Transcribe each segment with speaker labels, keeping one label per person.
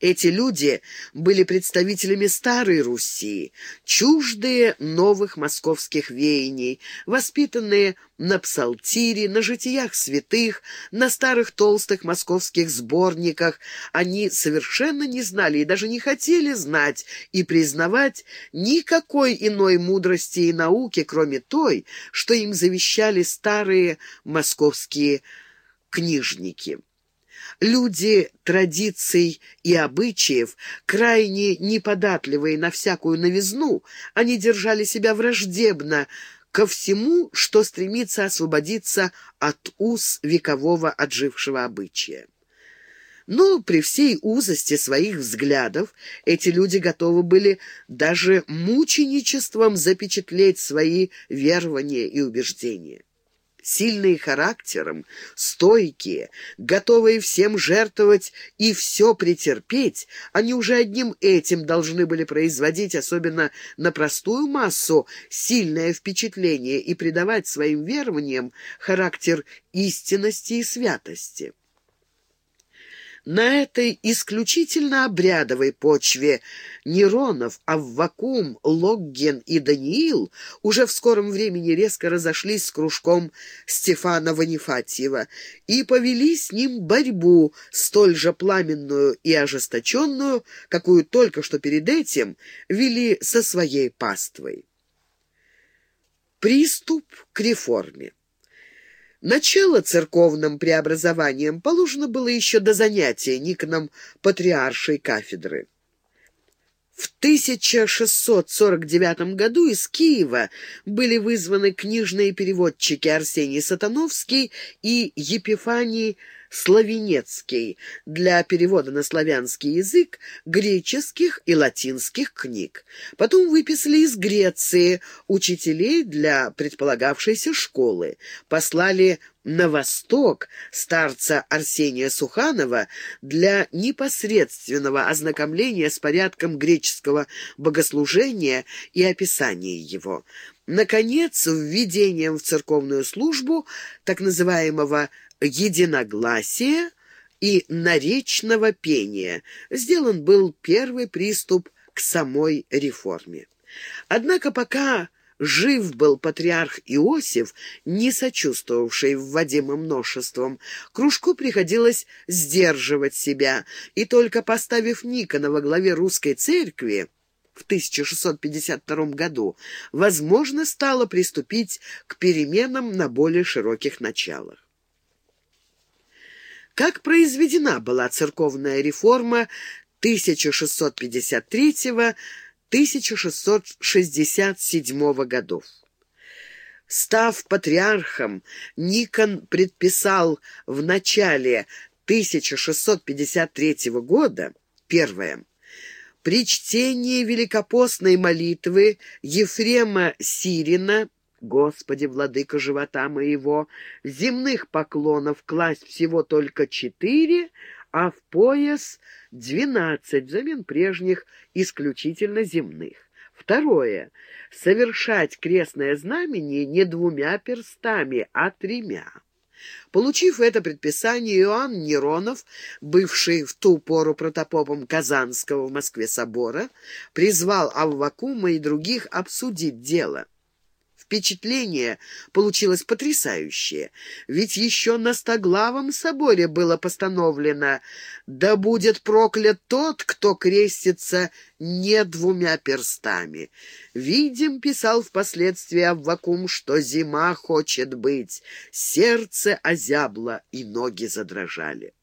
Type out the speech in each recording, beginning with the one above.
Speaker 1: Эти люди были представителями старой Руси, чуждые новых московских веяний, воспитанные на псалтире, на житиях святых, на старых толстых московских сборниках. Они совершенно не знали и даже не хотели знать и признавать никакой иной мудрости и науки, кроме той, что им завещали старые московские книжники. Люди традиций и обычаев, крайне неподатливые на всякую новизну, они держали себя враждебно ко всему, что стремится освободиться от уз векового отжившего обычая. Но при всей узости своих взглядов эти люди готовы были даже мученичеством запечатлеть свои верования и убеждения сильные характером, стойкие, готовые всем жертвовать и все претерпеть, они уже одним этим должны были производить, особенно на простую массу, сильное впечатление и придавать своим верованиям характер истинности и святости. На этой исключительно обрядовой почве Неронов, Аввакум, Логген и Даниил уже в скором времени резко разошлись с кружком Стефана Ванифатьева и повели с ним борьбу, столь же пламенную и ожесточенную, какую только что перед этим вели со своей паствой. Приступ к реформе Начало церковным преобразованием положено было еще до занятия Никоном патриаршей кафедры. В 1649 году из Киева были вызваны книжные переводчики Арсений Сатановский и Епифаний Славенецкий для перевода на славянский язык греческих и латинских книг. Потом выписали из Греции учителей для предполагавшейся школы, послали на восток старца Арсения Суханова для непосредственного ознакомления с порядком греческого богослужения и описания его. Наконец, введением в церковную службу так называемого единогласия и наречного пения. Сделан был первый приступ к самой реформе. Однако пока жив был патриарх Иосиф, не сочувствовавший вводимым множеством, кружку приходилось сдерживать себя, и только поставив Никона во главе русской церкви, в 1652 году, возможно стало приступить к переменам на более широких началах. Как произведена была церковная реформа 1663-1667 годов? Став патриархом, Никон предписал в начале 1653 года, первое, при чтении великопостной молитвы Ефрема Сирина Господи, владыка живота моего, земных поклонов класть всего только четыре, а в пояс двенадцать, взамен прежних исключительно земных. Второе. Совершать крестное знамение не двумя перстами, а тремя. Получив это предписание, Иоанн Неронов, бывший в ту пору протопопом Казанского в Москве собора, призвал Аввакума и других обсудить дело. Впечатление получилось потрясающее, ведь еще на Стоглавом соборе было постановлено «Да будет проклят тот, кто крестится не двумя перстами». Видим, писал впоследствии Аввакум, что зима хочет быть, сердце озябло и ноги задрожали.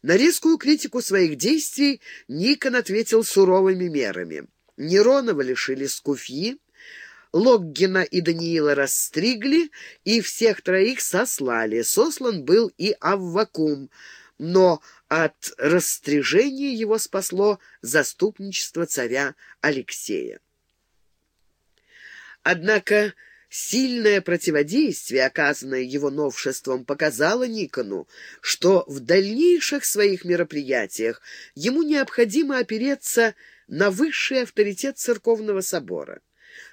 Speaker 1: На резкую критику своих действий Никон ответил суровыми мерами. Неронова лишили скуфьи, Логгина и Даниила расстригли, и всех троих сослали. Сослан был и Аввакум, но от растряжения его спасло заступничество царя Алексея. Однако сильное противодействие, оказанное его новшеством, показало Никону, что в дальнейших своих мероприятиях ему необходимо опереться на высший авторитет церковного собора.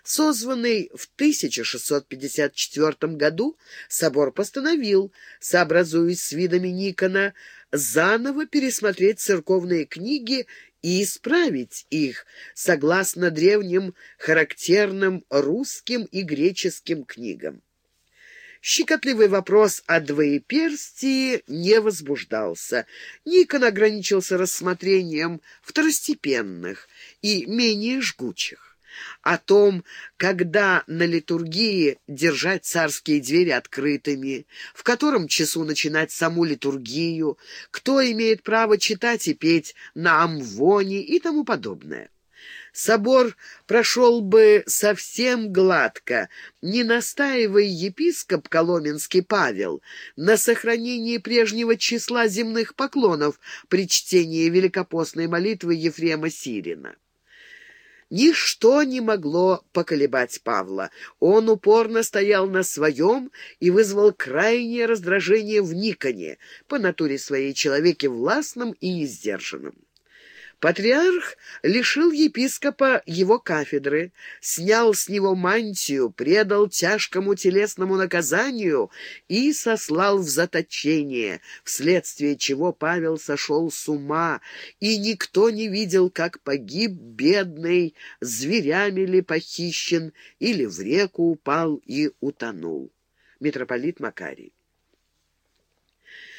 Speaker 1: Созванный в 1654 году, собор постановил, сообразуясь с видами Никона, заново пересмотреть церковные книги и исправить их согласно древним характерным русским и греческим книгам. Щекотливый вопрос о двоеперстии не возбуждался. Никон ограничился рассмотрением второстепенных и менее жгучих. О том, когда на литургии держать царские двери открытыми, в котором часу начинать саму литургию, кто имеет право читать и петь на амвоне и тому подобное собор прошел бы совсем гладко, не настаивая епископ Коломенский Павел на сохранении прежнего числа земных поклонов при чтении великопостной молитвы Ефрема Сирина. Ничто не могло поколебать Павла. Он упорно стоял на своем и вызвал крайнее раздражение в Никоне, по натуре своей человеке властным и издержанным. Патриарх лишил епископа его кафедры, снял с него мантию, предал тяжкому телесному наказанию и сослал в заточение, вследствие чего Павел сошел с ума, и никто не видел, как погиб бедный, зверями ли похищен или в реку упал и утонул. Митрополит Макарий